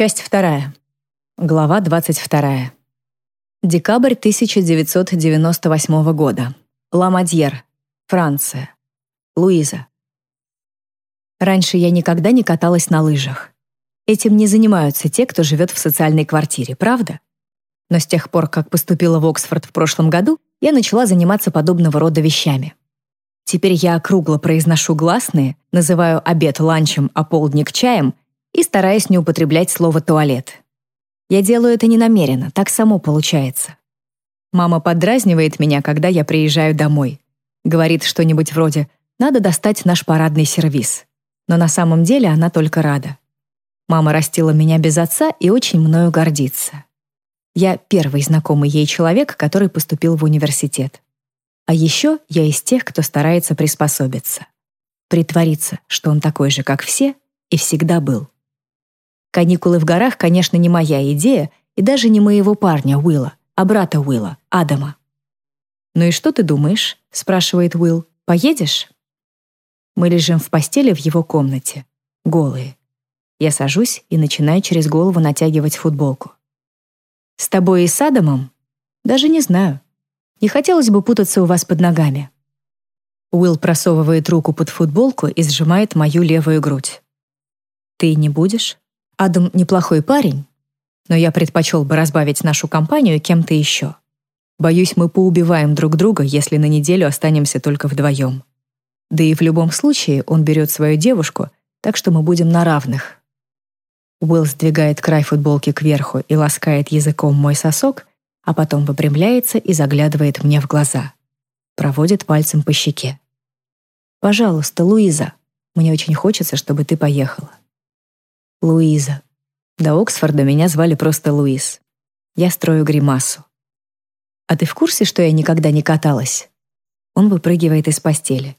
Часть вторая. Глава 22. Декабрь 1998 года. Ламадьер, Франция. Луиза. Раньше я никогда не каталась на лыжах. Этим не занимаются те, кто живет в социальной квартире, правда? Но с тех пор, как поступила в Оксфорд в прошлом году, я начала заниматься подобного рода вещами. Теперь я округло произношу гласные, называю обед ланчем, а полдник чаем и стараюсь не употреблять слово «туалет». Я делаю это не намеренно, так само получается. Мама подразнивает меня, когда я приезжаю домой. Говорит что-нибудь вроде «надо достать наш парадный сервиз». Но на самом деле она только рада. Мама растила меня без отца и очень мною гордится. Я первый знакомый ей человек, который поступил в университет. А еще я из тех, кто старается приспособиться. Притвориться, что он такой же, как все, и всегда был. Каникулы в горах, конечно, не моя идея и даже не моего парня Уилла, а брата Уилла, Адама. «Ну и что ты думаешь?» — спрашивает Уилл. «Поедешь?» Мы лежим в постели в его комнате, голые. Я сажусь и начинаю через голову натягивать футболку. «С тобой и с Адамом?» «Даже не знаю. Не хотелось бы путаться у вас под ногами». Уилл просовывает руку под футболку и сжимает мою левую грудь. «Ты не будешь?» Адам неплохой парень, но я предпочел бы разбавить нашу компанию кем-то еще. Боюсь, мы поубиваем друг друга, если на неделю останемся только вдвоем. Да и в любом случае он берет свою девушку, так что мы будем на равных. Уилл сдвигает край футболки кверху и ласкает языком мой сосок, а потом выпрямляется и заглядывает мне в глаза. Проводит пальцем по щеке. «Пожалуйста, Луиза, мне очень хочется, чтобы ты поехала». Луиза. До Оксфорда меня звали просто Луиз. Я строю гримасу. А ты в курсе, что я никогда не каталась? Он выпрыгивает из постели.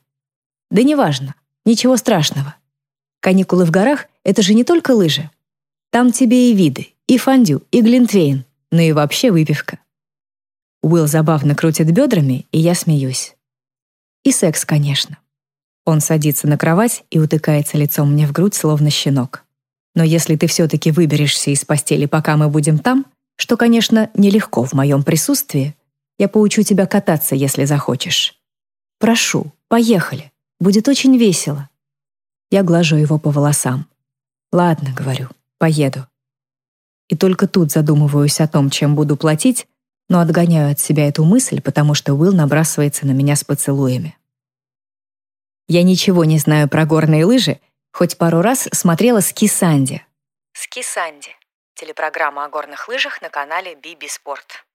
Да неважно, ничего страшного. Каникулы в горах — это же не только лыжи. Там тебе и виды, и фондю, и глинтвейн, ну и вообще выпивка. Уилл забавно крутит бедрами, и я смеюсь. И секс, конечно. Он садится на кровать и утыкается лицом мне в грудь, словно щенок. Но если ты все-таки выберешься из постели, пока мы будем там, что, конечно, нелегко в моем присутствии, я поучу тебя кататься, если захочешь. Прошу, поехали. Будет очень весело. Я глажу его по волосам. Ладно, говорю, поеду. И только тут задумываюсь о том, чем буду платить, но отгоняю от себя эту мысль, потому что Уилл набрасывается на меня с поцелуями. Я ничего не знаю про горные лыжи, Хоть пару раз смотрела «Ски Санди». «Ски Санди» — телепрограмма о горных лыжах на канале «Биби Спорт».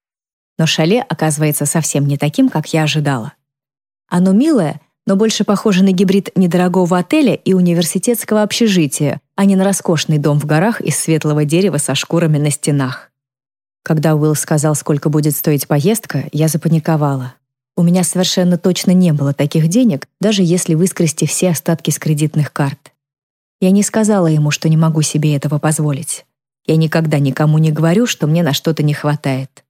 Но шале оказывается совсем не таким, как я ожидала. Оно милое, но больше похоже на гибрид недорогого отеля и университетского общежития, а не на роскошный дом в горах из светлого дерева со шкурами на стенах. Когда Уилл сказал, сколько будет стоить поездка, я запаниковала. У меня совершенно точно не было таких денег, даже если выскрести все остатки с кредитных карт. Я не сказала ему, что не могу себе этого позволить. Я никогда никому не говорю, что мне на что-то не хватает.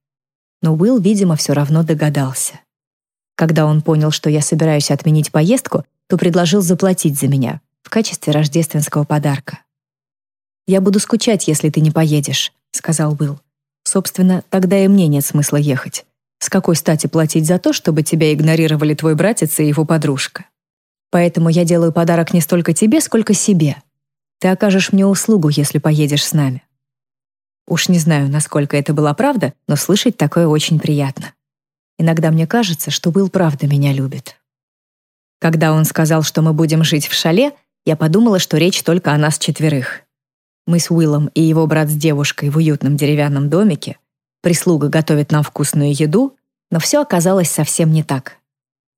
Но Уилл, видимо, все равно догадался. Когда он понял, что я собираюсь отменить поездку, то предложил заплатить за меня в качестве рождественского подарка. «Я буду скучать, если ты не поедешь», — сказал Уилл. «Собственно, тогда и мне нет смысла ехать. С какой стати платить за то, чтобы тебя игнорировали твой братец и его подружка?» Поэтому я делаю подарок не столько тебе, сколько себе. Ты окажешь мне услугу, если поедешь с нами. Уж не знаю, насколько это была правда, но слышать такое очень приятно. Иногда мне кажется, что Уилл правда меня любит. Когда он сказал, что мы будем жить в шале, я подумала, что речь только о нас четверых. Мы с Уиллом и его брат с девушкой в уютном деревянном домике. Прислуга готовит нам вкусную еду, но все оказалось совсем не так.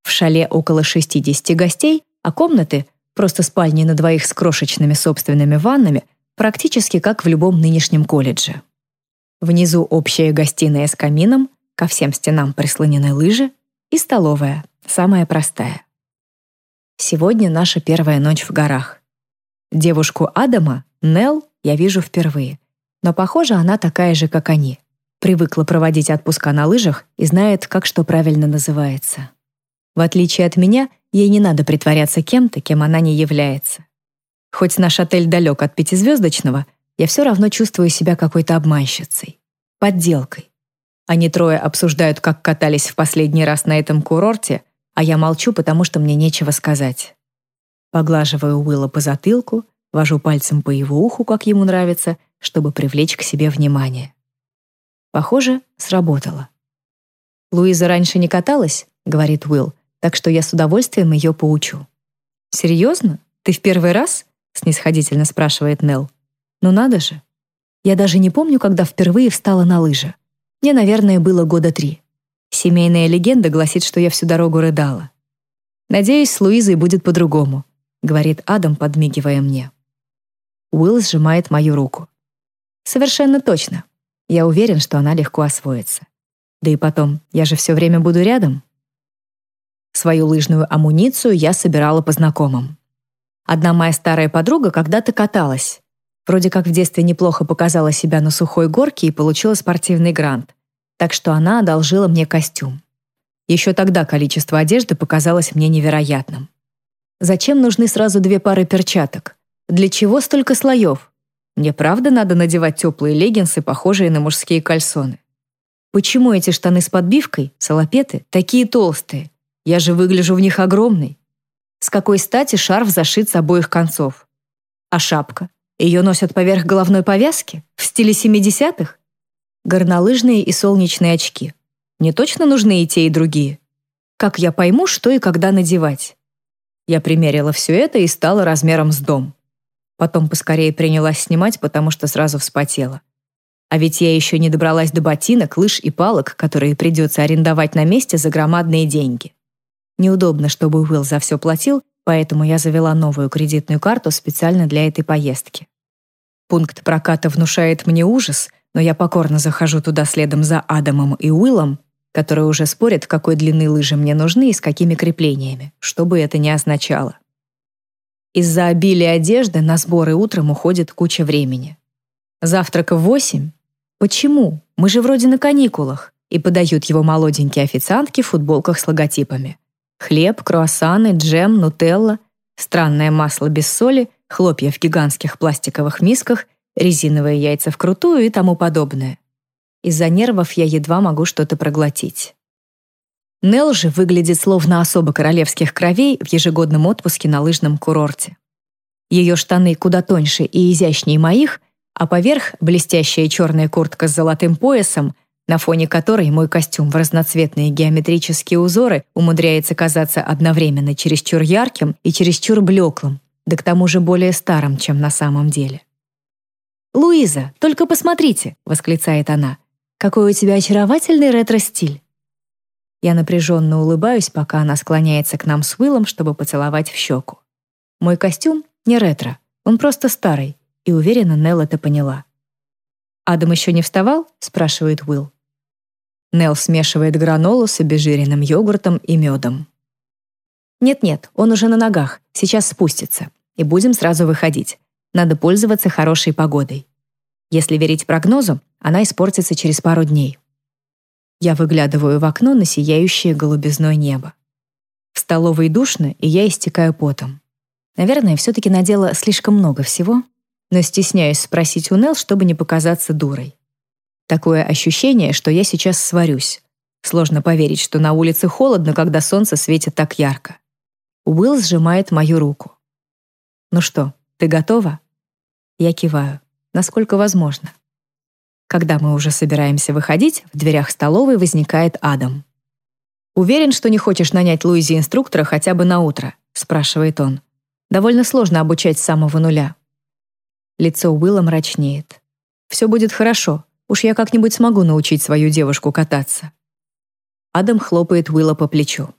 В шале около 60 гостей, а комнаты, просто спальни на двоих с крошечными собственными ваннами, практически как в любом нынешнем колледже. Внизу общая гостиная с камином, ко всем стенам прислонены лыжи и столовая, самая простая. Сегодня наша первая ночь в горах. Девушку Адама, Нел, я вижу впервые, но, похоже, она такая же, как они. Привыкла проводить отпуска на лыжах и знает, как что правильно называется. В отличие от меня, ей не надо притворяться кем-то, кем она не является. Хоть наш отель далек от пятизвездочного, я все равно чувствую себя какой-то обманщицей, подделкой. Они трое обсуждают, как катались в последний раз на этом курорте, а я молчу, потому что мне нечего сказать. Поглаживаю Уилла по затылку, вожу пальцем по его уху, как ему нравится, чтобы привлечь к себе внимание. Похоже, сработало. «Луиза раньше не каталась?» — говорит Уилл, так что я с удовольствием ее поучу. «Серьезно? Ты в первый раз?» — снисходительно спрашивает Нелл. «Ну надо же. Я даже не помню, когда впервые встала на лыжи. Мне, наверное, было года три. Семейная легенда гласит, что я всю дорогу рыдала. Надеюсь, с Луизой будет по-другому», — говорит Адам, подмигивая мне. Уилл сжимает мою руку. «Совершенно точно. Я уверен, что она легко освоится. Да и потом, я же все время буду рядом». Свою лыжную амуницию я собирала по знакомым. Одна моя старая подруга когда-то каталась. Вроде как в детстве неплохо показала себя на сухой горке и получила спортивный грант. Так что она одолжила мне костюм. Еще тогда количество одежды показалось мне невероятным. Зачем нужны сразу две пары перчаток? Для чего столько слоев? Мне правда надо надевать теплые леггинсы, похожие на мужские кальсоны? Почему эти штаны с подбивкой, салопеты, такие толстые? Я же выгляжу в них огромной. С какой стати шарф зашит с обоих концов? А шапка? Ее носят поверх головной повязки? В стиле 70-х? Горнолыжные и солнечные очки. Мне точно нужны и те, и другие. Как я пойму, что и когда надевать? Я примерила все это и стала размером с дом. Потом поскорее принялась снимать, потому что сразу вспотела. А ведь я еще не добралась до ботинок, лыж и палок, которые придется арендовать на месте за громадные деньги. Неудобно, чтобы Уилл за все платил, поэтому я завела новую кредитную карту специально для этой поездки. Пункт проката внушает мне ужас, но я покорно захожу туда следом за Адамом и Уиллом, которые уже спорят, какой длины лыжи мне нужны и с какими креплениями, что бы это ни означало. Из-за обилия одежды на сборы утром уходит куча времени. Завтрак в восемь, Почему? Мы же вроде на каникулах. И подают его молоденькие официантки в футболках с логотипами. Хлеб, круассаны, джем, нутелла, странное масло без соли, хлопья в гигантских пластиковых мисках, резиновые яйца вкрутую и тому подобное. Из-за нервов я едва могу что-то проглотить. Нелл же выглядит словно особо королевских кровей в ежегодном отпуске на лыжном курорте. Ее штаны куда тоньше и изящнее моих, а поверх блестящая черная куртка с золотым поясом, на фоне которой мой костюм в разноцветные геометрические узоры умудряется казаться одновременно чересчур ярким и чересчур блеклым, да к тому же более старым, чем на самом деле. «Луиза, только посмотрите!» — восклицает она. «Какой у тебя очаровательный ретро-стиль!» Я напряженно улыбаюсь, пока она склоняется к нам с Уиллом, чтобы поцеловать в щеку. Мой костюм не ретро, он просто старый, и уверена, Нелл это поняла. «Адам еще не вставал?» — спрашивает Уилл. Нелл смешивает гранолу с обезжиренным йогуртом и медом. «Нет-нет, он уже на ногах, сейчас спустится, и будем сразу выходить. Надо пользоваться хорошей погодой. Если верить прогнозу, она испортится через пару дней». Я выглядываю в окно на сияющее голубизной небо. В столовой душно, и я истекаю потом. Наверное, все-таки надела слишком много всего, но стесняюсь спросить у Нелл, чтобы не показаться дурой. Такое ощущение, что я сейчас сварюсь. Сложно поверить, что на улице холодно, когда солнце светит так ярко. Уилл сжимает мою руку. «Ну что, ты готова?» Я киваю. Насколько возможно. Когда мы уже собираемся выходить, в дверях столовой возникает Адам. «Уверен, что не хочешь нанять Луизе инструктора хотя бы на утро?» — спрашивает он. «Довольно сложно обучать с самого нуля». Лицо Уилла мрачнеет. «Все будет хорошо. Уж я как-нибудь смогу научить свою девушку кататься». Адам хлопает Уилла по плечу.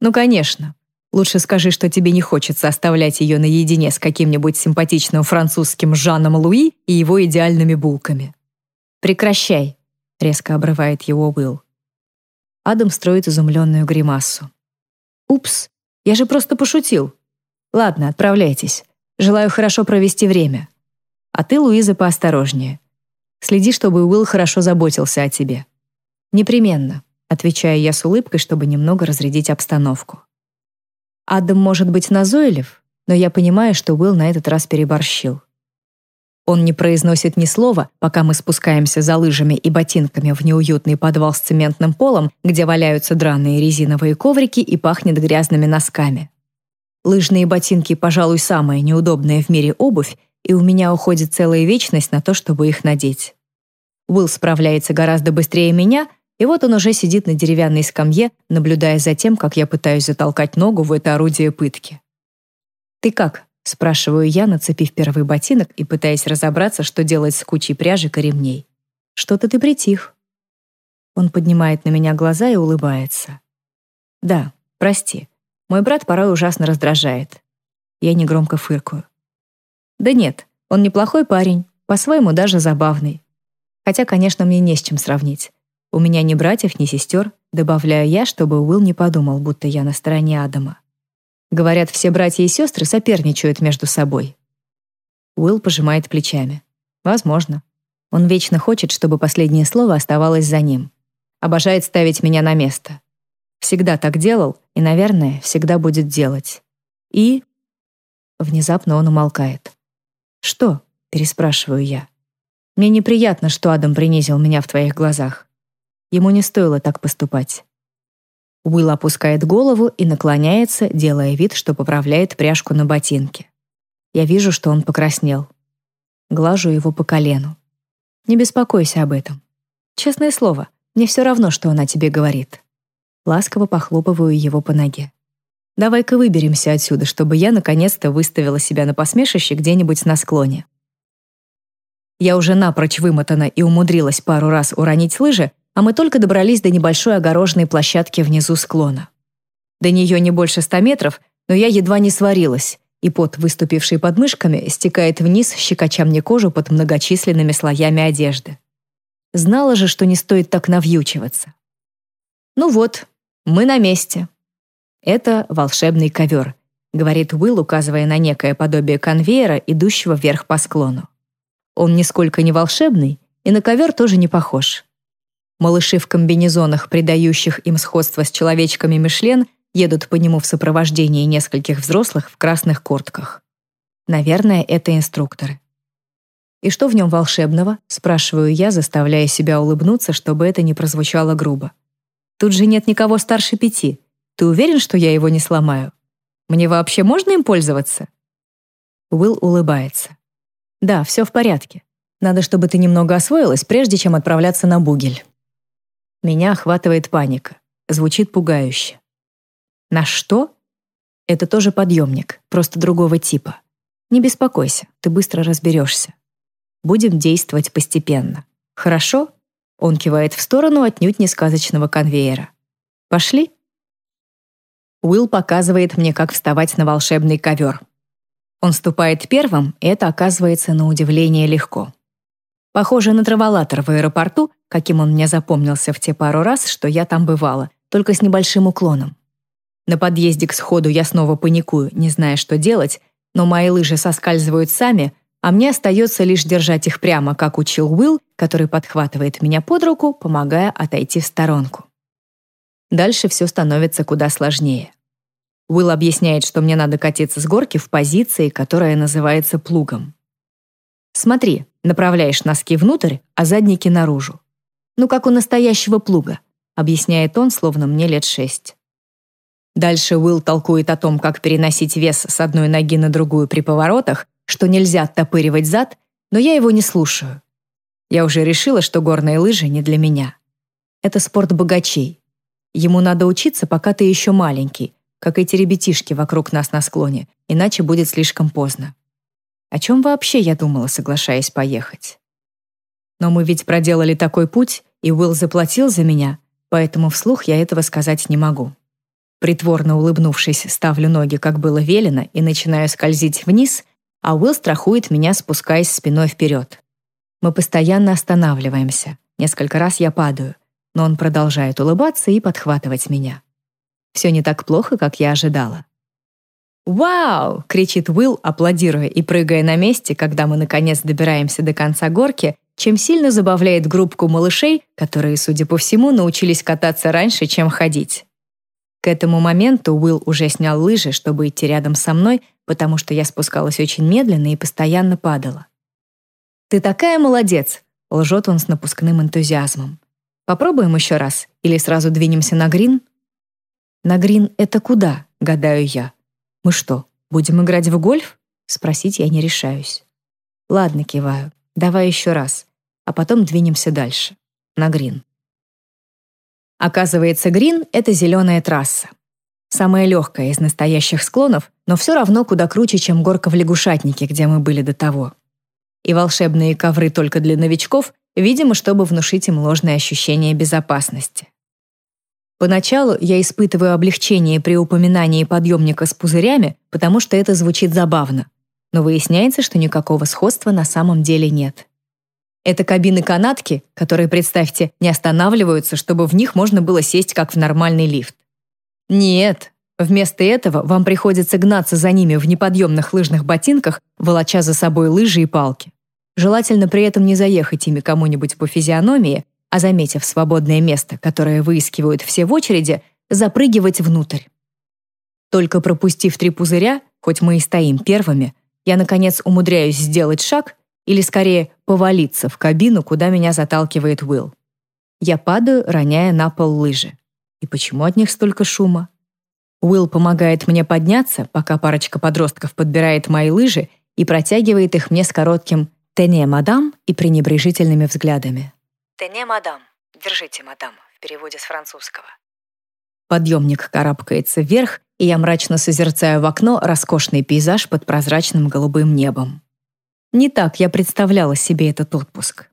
«Ну, конечно. Лучше скажи, что тебе не хочется оставлять ее наедине с каким-нибудь симпатичным французским Жаном Луи и его идеальными булками». «Прекращай», — резко обрывает его Уилл. Адам строит изумленную гримасу. «Упс, я же просто пошутил. Ладно, отправляйтесь. Желаю хорошо провести время. А ты, Луиза, поосторожнее. Следи, чтобы Уилл хорошо заботился о тебе. Непременно, отвечаю я с улыбкой, чтобы немного разрядить обстановку. Адам может быть назойлив, но я понимаю, что Уилл на этот раз переборщил. Он не произносит ни слова, пока мы спускаемся за лыжами и ботинками в неуютный подвал с цементным полом, где валяются драные резиновые коврики и пахнет грязными носками. Лыжные ботинки, пожалуй, самая неудобная в мире обувь, и у меня уходит целая вечность на то, чтобы их надеть. Уилл справляется гораздо быстрее меня, и вот он уже сидит на деревянной скамье, наблюдая за тем, как я пытаюсь затолкать ногу в это орудие пытки. «Ты как?» — спрашиваю я, нацепив первый ботинок и пытаясь разобраться, что делать с кучей пряжек и ремней. «Что-то ты притих». Он поднимает на меня глаза и улыбается. «Да, прости. Мой брат порой ужасно раздражает». Я негромко фыркаю. «Да нет, он неплохой парень, по-своему даже забавный. Хотя, конечно, мне не с чем сравнить. У меня ни братьев, ни сестер, добавляю я, чтобы Уилл не подумал, будто я на стороне Адама. Говорят, все братья и сестры соперничают между собой. Уилл пожимает плечами. Возможно. Он вечно хочет, чтобы последнее слово оставалось за ним. Обожает ставить меня на место. Всегда так делал и, наверное, всегда будет делать. И... Внезапно он умолкает. «Что?» — переспрашиваю я. «Мне неприятно, что Адам принизил меня в твоих глазах. Ему не стоило так поступать. Уилл опускает голову и наклоняется, делая вид, что поправляет пряжку на ботинке. Я вижу, что он покраснел. Глажу его по колену. Не беспокойся об этом. Честное слово, мне все равно, что она тебе говорит. Ласково похлопываю его по ноге. Давай-ка выберемся отсюда, чтобы я наконец-то выставила себя на посмешище где-нибудь на склоне. Я уже напрочь вымотана и умудрилась пару раз уронить лыжи, а мы только добрались до небольшой огороженной площадки внизу склона. До нее не больше ста метров, но я едва не сварилась, и пот, выступивший под мышками, стекает вниз, щекоча мне кожу под многочисленными слоями одежды. Знала же, что не стоит так навьючиваться. «Ну вот, мы на месте». «Это волшебный ковер», — говорит Уилл, указывая на некое подобие конвейера, идущего вверх по склону. Он нисколько не волшебный, и на ковер тоже не похож. Малыши в комбинезонах, придающих им сходство с человечками Мишлен, едут по нему в сопровождении нескольких взрослых в красных куртках. Наверное, это инструкторы. «И что в нем волшебного?» — спрашиваю я, заставляя себя улыбнуться, чтобы это не прозвучало грубо. «Тут же нет никого старше пяти. Ты уверен, что я его не сломаю? Мне вообще можно им пользоваться?» Уилл улыбается. «Да, все в порядке. Надо, чтобы ты немного освоилась, прежде чем отправляться на бугель». Меня охватывает паника. Звучит пугающе. На что? Это тоже подъемник, просто другого типа. Не беспокойся, ты быстро разберешься. Будем действовать постепенно. Хорошо? Он кивает в сторону отнюдь не сказочного конвейера. Пошли? Уилл показывает мне, как вставать на волшебный ковер. Он ступает первым, и это оказывается на удивление легко. Похоже на траволатор в аэропорту, каким он мне запомнился в те пару раз, что я там бывала, только с небольшим уклоном. На подъезде к сходу я снова паникую, не зная, что делать, но мои лыжи соскальзывают сами, а мне остается лишь держать их прямо, как учил Уилл, который подхватывает меня под руку, помогая отойти в сторонку. Дальше все становится куда сложнее. Уилл объясняет, что мне надо катиться с горки в позиции, которая называется плугом. Смотри, направляешь носки внутрь, а задники наружу. Ну, как у настоящего плуга, объясняет он, словно мне лет шесть. Дальше Уилл толкует о том, как переносить вес с одной ноги на другую при поворотах, что нельзя оттопыривать зад, но я его не слушаю. Я уже решила, что горные лыжи не для меня. Это спорт богачей. Ему надо учиться, пока ты еще маленький, как эти ребятишки вокруг нас на склоне, иначе будет слишком поздно. О чем вообще я думала, соглашаясь поехать? Но мы ведь проделали такой путь, и Уилл заплатил за меня, поэтому вслух я этого сказать не могу. Притворно улыбнувшись, ставлю ноги, как было велено, и начинаю скользить вниз, а Уилл страхует меня, спускаясь спиной вперед. Мы постоянно останавливаемся. Несколько раз я падаю, но он продолжает улыбаться и подхватывать меня. Все не так плохо, как я ожидала. «Вау!» — кричит Уилл, аплодируя и прыгая на месте, когда мы наконец добираемся до конца горки, чем сильно забавляет группку малышей, которые, судя по всему, научились кататься раньше, чем ходить. К этому моменту Уилл уже снял лыжи, чтобы идти рядом со мной, потому что я спускалась очень медленно и постоянно падала. «Ты такая молодец!» — лжет он с напускным энтузиазмом. «Попробуем еще раз или сразу двинемся на грин?» «На грин — это куда?» — гадаю я. «Мы что, будем играть в гольф?» Спросить я не решаюсь. «Ладно, киваю. Давай еще раз. А потом двинемся дальше. На грин». Оказывается, грин — это зеленая трасса. Самая легкая из настоящих склонов, но все равно куда круче, чем горка в лягушатнике, где мы были до того. И волшебные ковры только для новичков, видимо, чтобы внушить им ложное ощущение безопасности. Поначалу я испытываю облегчение при упоминании подъемника с пузырями, потому что это звучит забавно. Но выясняется, что никакого сходства на самом деле нет. Это кабины-канатки, которые, представьте, не останавливаются, чтобы в них можно было сесть как в нормальный лифт. Нет, вместо этого вам приходится гнаться за ними в неподъемных лыжных ботинках, волоча за собой лыжи и палки. Желательно при этом не заехать ими кому-нибудь по физиономии, а заметив свободное место, которое выискивают все в очереди, запрыгивать внутрь. Только пропустив три пузыря, хоть мы и стоим первыми, я, наконец, умудряюсь сделать шаг или, скорее, повалиться в кабину, куда меня заталкивает Уилл. Я падаю, роняя на пол лыжи. И почему от них столько шума? Уилл помогает мне подняться, пока парочка подростков подбирает мои лыжи и протягивает их мне с коротким «тене, мадам» и пренебрежительными взглядами. «Тене, мадам». «Держите, мадам», в переводе с французского. Подъемник карабкается вверх, и я мрачно созерцаю в окно роскошный пейзаж под прозрачным голубым небом. Не так я представляла себе этот отпуск.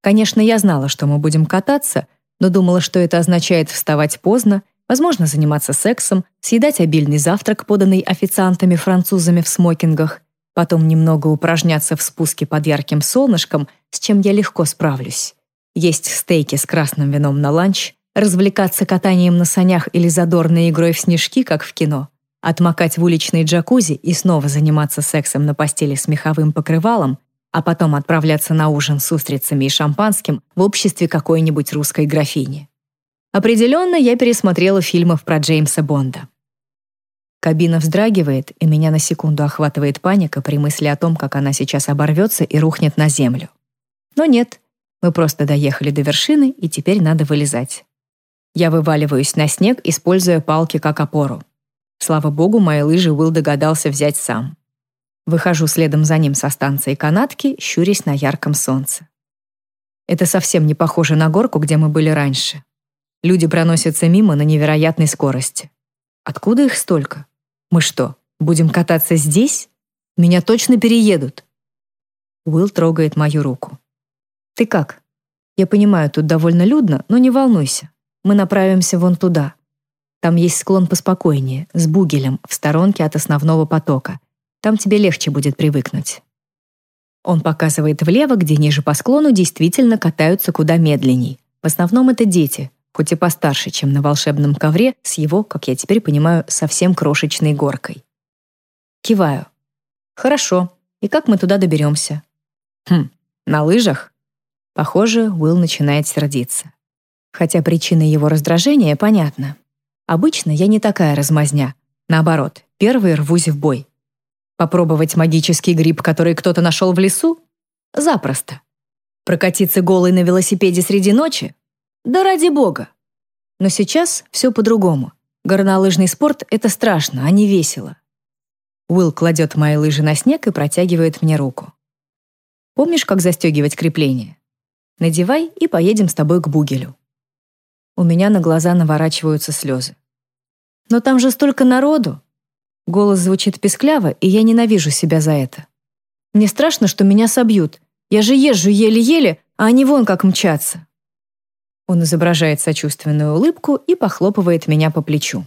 Конечно, я знала, что мы будем кататься, но думала, что это означает вставать поздно, возможно, заниматься сексом, съедать обильный завтрак, поданный официантами-французами в смокингах, потом немного упражняться в спуске под ярким солнышком, с чем я легко справлюсь есть стейки с красным вином на ланч, развлекаться катанием на санях или задорной игрой в снежки, как в кино, отмокать в уличной джакузи и снова заниматься сексом на постели с меховым покрывалом, а потом отправляться на ужин с устрицами и шампанским в обществе какой-нибудь русской графини. Определенно, я пересмотрела фильмов про Джеймса Бонда. Кабина вздрагивает, и меня на секунду охватывает паника при мысли о том, как она сейчас оборвется и рухнет на землю. Но нет, мы просто доехали до вершины, и теперь надо вылезать. Я вываливаюсь на снег, используя палки как опору. Слава богу, мои лыжи Уилл догадался взять сам. Выхожу следом за ним со станции канатки, щурясь на ярком солнце. Это совсем не похоже на горку, где мы были раньше. Люди проносятся мимо на невероятной скорости. Откуда их столько? Мы что, будем кататься здесь? Меня точно переедут. Уилл трогает мою руку. «Ты как?» «Я понимаю, тут довольно людно, но не волнуйся. Мы направимся вон туда. Там есть склон поспокойнее, с бугелем, в сторонке от основного потока. Там тебе легче будет привыкнуть». Он показывает влево, где ниже по склону действительно катаются куда медленней. В основном это дети, хоть и постарше, чем на волшебном ковре с его, как я теперь понимаю, совсем крошечной горкой. Киваю. «Хорошо. И как мы туда доберемся?» «Хм, на лыжах?» Похоже, Уилл начинает сердиться. Хотя причина его раздражения понятна. Обычно я не такая размазня. Наоборот, первый рвусь в бой. Попробовать магический гриб, который кто-то нашел в лесу? Запросто. Прокатиться голой на велосипеде среди ночи? Да ради бога. Но сейчас все по-другому. Горнолыжный спорт — это страшно, а не весело. Уилл кладет мои лыжи на снег и протягивает мне руку. Помнишь, как застегивать крепление? Надевай и поедем с тобой к Бугелю». У меня на глаза наворачиваются слезы. «Но там же столько народу!» Голос звучит пескляво, и я ненавижу себя за это. Мне страшно, что меня собьют. Я же езжу еле-еле, а они вон как мчатся. Он изображает сочувственную улыбку и похлопывает меня по плечу.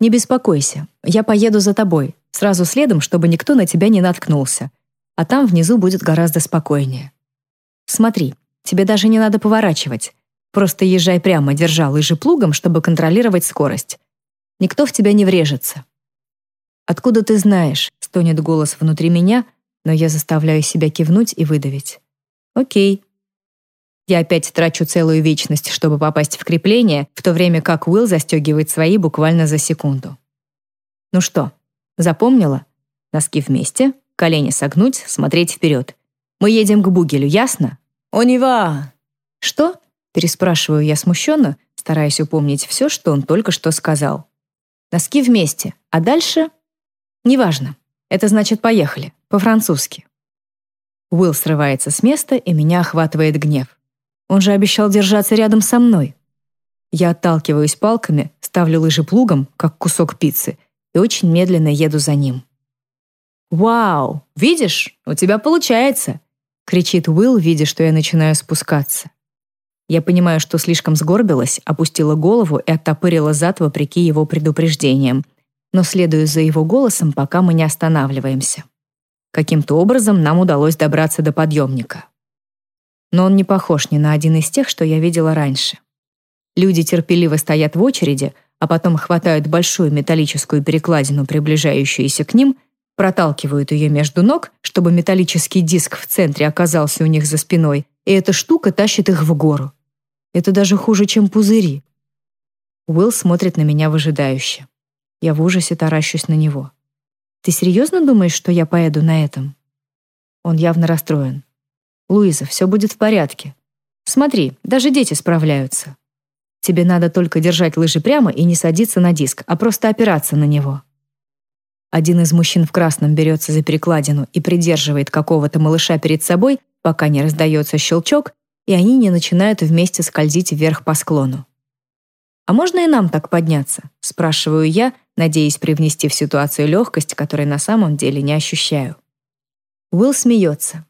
«Не беспокойся, я поеду за тобой, сразу следом, чтобы никто на тебя не наткнулся. А там внизу будет гораздо спокойнее. Смотри, Тебе даже не надо поворачивать. Просто езжай прямо, держа лыжи плугом, чтобы контролировать скорость. Никто в тебя не врежется. «Откуда ты знаешь?» — стонет голос внутри меня, но я заставляю себя кивнуть и выдавить. «Окей». Я опять трачу целую вечность, чтобы попасть в крепление, в то время как Уилл застегивает свои буквально за секунду. Ну что, запомнила? Носки вместе, колени согнуть, смотреть вперед. Мы едем к Бугелю, ясно? Онива! Что? Переспрашиваю я смущенно, стараясь упомнить все, что он только что сказал. Носки вместе, а дальше... Неважно. Это значит «поехали», по-французски. Уилл срывается с места, и меня охватывает гнев. Он же обещал держаться рядом со мной. Я отталкиваюсь палками, ставлю лыжи плугом, как кусок пиццы, и очень медленно еду за ним. «Вау! Видишь? У тебя получается!» — кричит Уилл, видя, что я начинаю спускаться. Я понимаю, что слишком сгорбилась, опустила голову и оттопырила зад вопреки его предупреждениям, но следую за его голосом, пока мы не останавливаемся. Каким-то образом нам удалось добраться до подъемника. Но он не похож ни на один из тех, что я видела раньше. Люди терпеливо стоят в очереди, а потом хватают большую металлическую перекладину, приближающуюся к ним, проталкивают ее между ног, чтобы металлический диск в центре оказался у них за спиной, и эта штука тащит их в гору. Это даже хуже, чем пузыри. Уилл смотрит на меня выжидающе. Я в ужасе таращусь на него. «Ты серьезно думаешь, что я поеду на этом?» Он явно расстроен. «Луиза, все будет в порядке. Смотри, даже дети справляются. Тебе надо только держать лыжи прямо и не садиться на диск, а просто опираться на него. Один из мужчин в красном берется за перекладину и придерживает какого-то малыша перед собой, пока не раздается щелчок, и они не начинают вместе скользить вверх по склону. «А можно и нам так подняться?» — спрашиваю я, надеясь привнести в ситуацию легкость, которой на самом деле не ощущаю. Уилл смеется.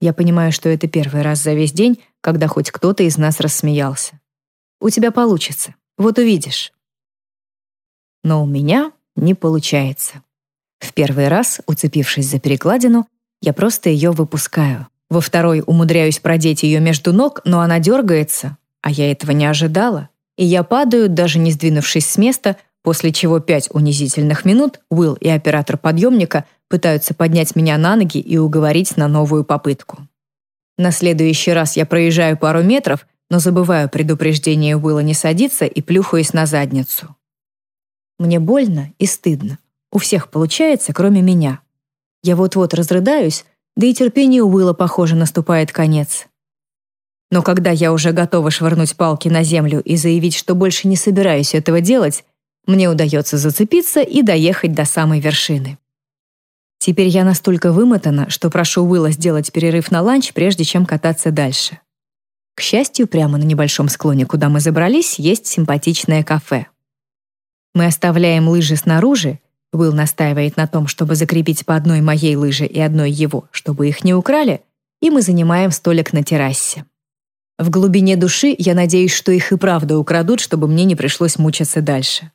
Я понимаю, что это первый раз за весь день, когда хоть кто-то из нас рассмеялся. У тебя получится. Вот увидишь. Но у меня не получается. В первый раз, уцепившись за перекладину, я просто ее выпускаю. Во второй умудряюсь продеть ее между ног, но она дергается, а я этого не ожидала. И я падаю, даже не сдвинувшись с места, после чего пять унизительных минут Уилл и оператор подъемника пытаются поднять меня на ноги и уговорить на новую попытку. На следующий раз я проезжаю пару метров, но забываю предупреждение Уилла не садиться и плюхаюсь на задницу. Мне больно и стыдно. У всех получается, кроме меня. Я вот-вот разрыдаюсь, да и терпению Уилла, похоже, наступает конец. Но когда я уже готова швырнуть палки на землю и заявить, что больше не собираюсь этого делать, мне удается зацепиться и доехать до самой вершины. Теперь я настолько вымотана, что прошу Уилла сделать перерыв на ланч, прежде чем кататься дальше. К счастью, прямо на небольшом склоне, куда мы забрались, есть симпатичное кафе. Мы оставляем лыжи снаружи, Уилл настаивает на том, чтобы закрепить по одной моей лыже и одной его, чтобы их не украли, и мы занимаем столик на террасе. В глубине души я надеюсь, что их и правда украдут, чтобы мне не пришлось мучиться дальше.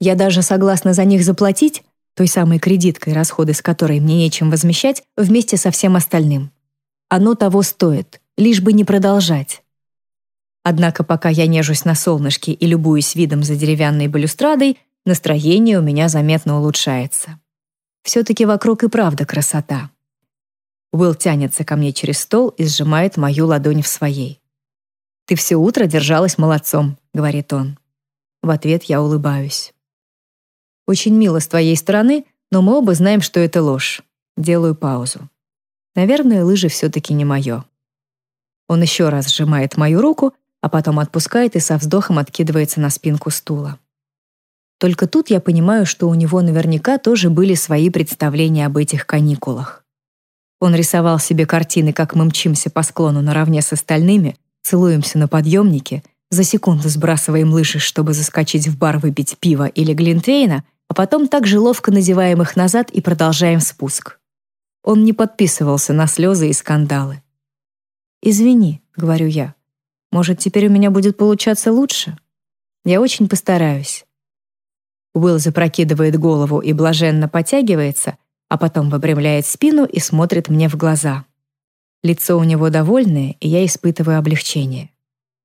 Я даже согласна за них заплатить, той самой кредиткой, расходы с которой мне нечем возмещать, вместе со всем остальным. Оно того стоит лишь бы не продолжать. Однако пока я нежусь на солнышке и любуюсь видом за деревянной балюстрадой, настроение у меня заметно улучшается. Все-таки вокруг и правда красота. Уилл тянется ко мне через стол и сжимает мою ладонь в своей. «Ты все утро держалась молодцом», — говорит он. В ответ я улыбаюсь. «Очень мило с твоей стороны, но мы оба знаем, что это ложь». Делаю паузу. Наверное, лыжи все-таки не мое. Он еще раз сжимает мою руку, а потом отпускает и со вздохом откидывается на спинку стула. Только тут я понимаю, что у него наверняка тоже были свои представления об этих каникулах. Он рисовал себе картины, как мы мчимся по склону наравне с остальными, целуемся на подъемнике, за секунду сбрасываем лыжи, чтобы заскочить в бар выпить пиво или глинтвейна, а потом так же ловко надеваем их назад и продолжаем спуск. Он не подписывался на слезы и скандалы. «Извини», — говорю я. «Может, теперь у меня будет получаться лучше? Я очень постараюсь». Уилл запрокидывает голову и блаженно потягивается, а потом выпрямляет спину и смотрит мне в глаза. Лицо у него довольное, и я испытываю облегчение.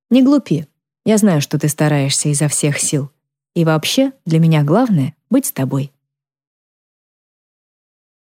«Не глупи. Я знаю, что ты стараешься изо всех сил. И вообще, для меня главное — быть с тобой».